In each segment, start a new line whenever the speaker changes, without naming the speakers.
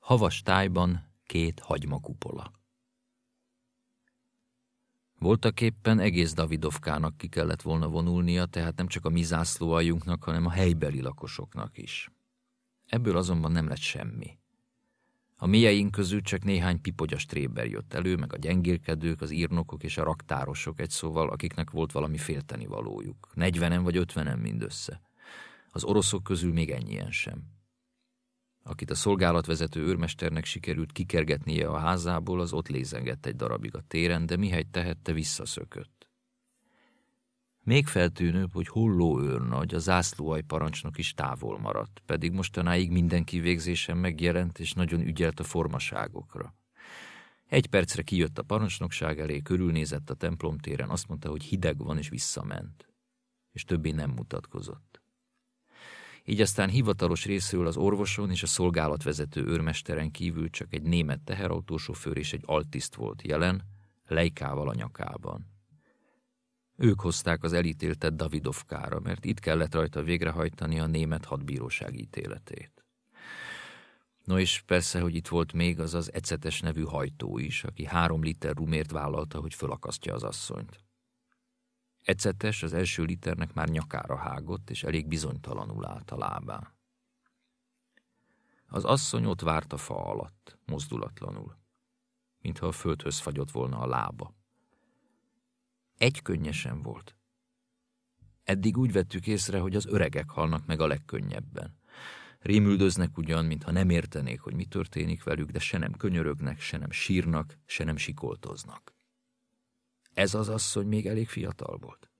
Havas tájban két hagymakupola. Voltak éppen egész Davidovkának ki kellett volna vonulnia, tehát nem csak a mi zászlóaljunknak, hanem a helybeli lakosoknak is. Ebből azonban nem lett semmi. A mélyeink közül csak néhány pipogyas tréber jött elő, meg a gyengélkedők, az írnokok és a raktárosok egy szóval, akiknek volt valami félteni valójuk. Negyvenen vagy ötvenen mindössze. Az oroszok közül még ennyien sem. Akit a szolgálatvezető őrmesternek sikerült kikergetnie a házából, az ott lézengett egy darabig a téren, de mihely tehette, visszaszökött. Még feltűnőbb, hogy Holló őrnagy, a zászlóaj parancsnok is távol maradt, pedig mostanáig minden kivégzésen megjelent, és nagyon ügyelt a formaságokra. Egy percre kijött a parancsnokság elé, körülnézett a templom téren, azt mondta, hogy hideg van, és visszament. És többé nem mutatkozott. Így aztán hivatalos részről az orvoson és a szolgálatvezető őrmesteren kívül csak egy német teherautósofőr és egy altiszt volt jelen, lejkával a nyakában. Ők hozták az elítéltet Davidovkára, mert itt kellett rajta végrehajtani a német hadbíróság ítéletét. No és persze, hogy itt volt még az az ecetes nevű hajtó is, aki három liter rumért vállalta, hogy fölakasztja az asszonyt. Ecetes az első liternek már nyakára hágott, és elég bizonytalanul állt a lábán. Az asszony ott várt a fa alatt, mozdulatlanul, mintha a földhöz fagyott volna a lába. Egy könnyesen volt. Eddig úgy vettük észre, hogy az öregek halnak meg a legkönnyebben. Rémüldöznek ugyan, mintha nem értenék, hogy mi történik velük, de se nem könyörögnek, se nem sírnak, se nem sikoltoznak. Ez az asszony még elég fiatal volt.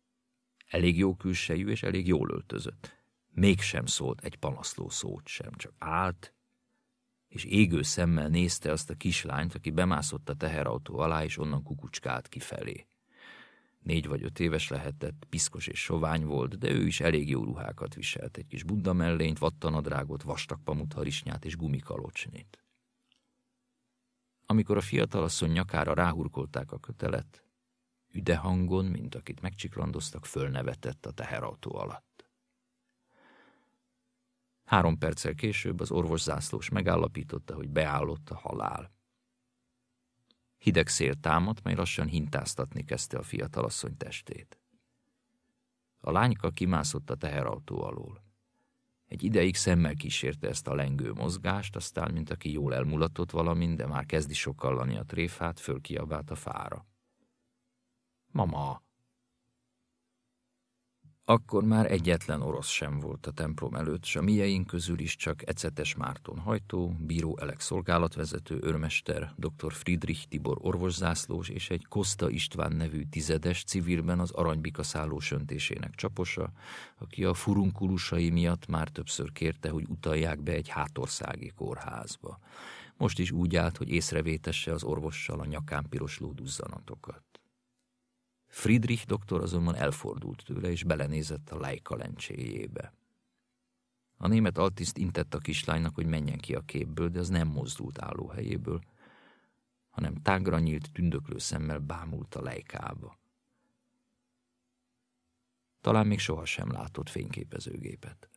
Elég jó külsejű és elég jól öltözött. Mégsem szólt egy panaszló szót sem, csak állt, és égő szemmel nézte azt a kislányt, aki bemászott a teherautó alá, és onnan kukucskált kifelé. Négy vagy öt éves lehetett, piszkos és sovány volt, de ő is elég jó ruhákat viselt, egy kis bunda mellényt, vattanadrágot, vastag pamutharisnyát és gumikalocsnit. Amikor a fiatalasszony nyakára ráhurkolták a kötelet, üde hangon, mint akit megcsiklandoztak, fölnevetett a teherautó alatt. Három perccel később az orvos zászlós megállapította, hogy beállott a halál. Hideg szél támadt, mely lassan hintáztatni kezdte a fiatalasszony testét. A lányka kimászott a teherautó alól. Egy ideig szemmel kísérte ezt a lengő mozgást, aztán, mint aki jól elmulatott valamint, de már kezdi sokallani a tréfát, fölkiabált a fára. Mama! Akkor már egyetlen orosz sem volt a templom előtt, s a mieink közül is csak Ecetes Márton hajtó, bíró Elek szolgálatvezető, őrmester, dr. Friedrich Tibor orvoszászlós és egy Kosta István nevű tizedes civilben az aranybika szálló söntésének csaposa, aki a furunkulusai miatt már többször kérte, hogy utalják be egy hátországi kórházba. Most is úgy állt, hogy észrevétesse az orvossal a nyakán piros lóduzzanatokat. Friedrich doktor azonban elfordult tőle, és belenézett a lejka lencséjébe. A német altiszt intett a kislánynak, hogy menjen ki a képből, de az nem mozdult állóhelyéből, hanem tágra nyílt, tündöklő szemmel bámult a lejkába. Talán még sohasem látott fényképezőgépet.